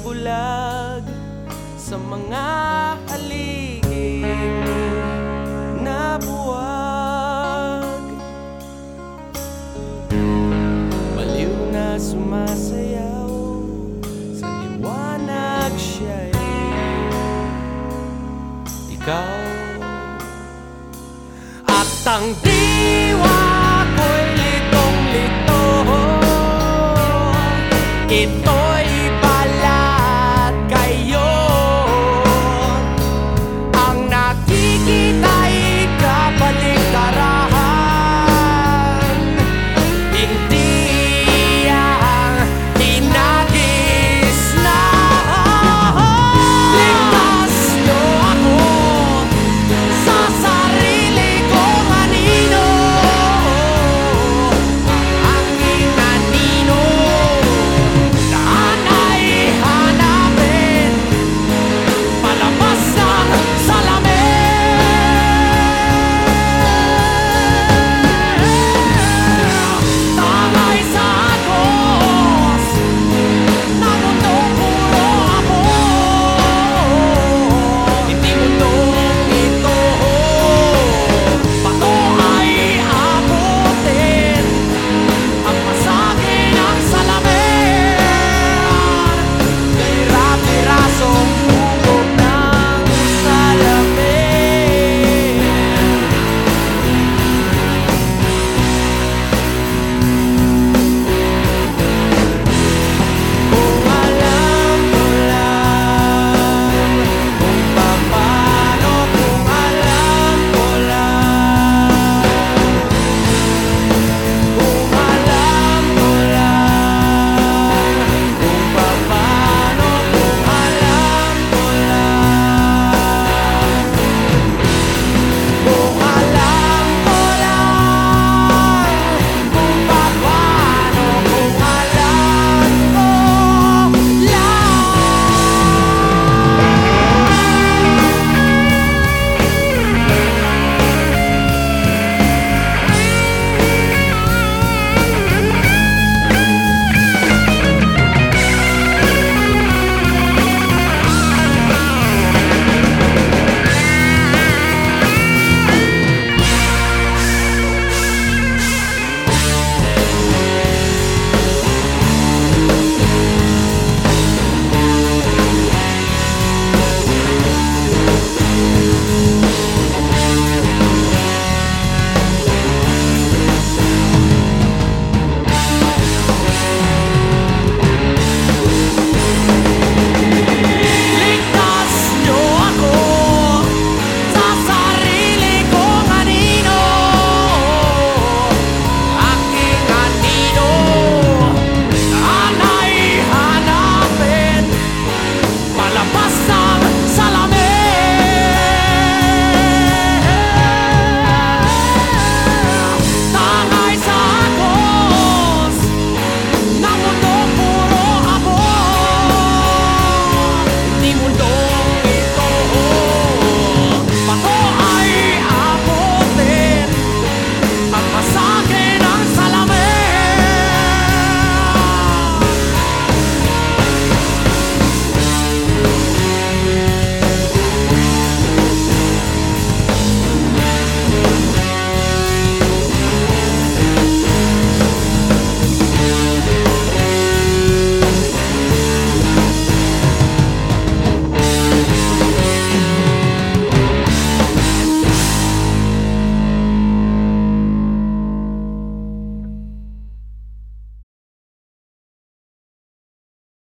bulag sa mga haliging na buwag. Baliw na sumasayaw sa liwanag siya'y ikaw. At ang diwa ko'y litong-lito Ito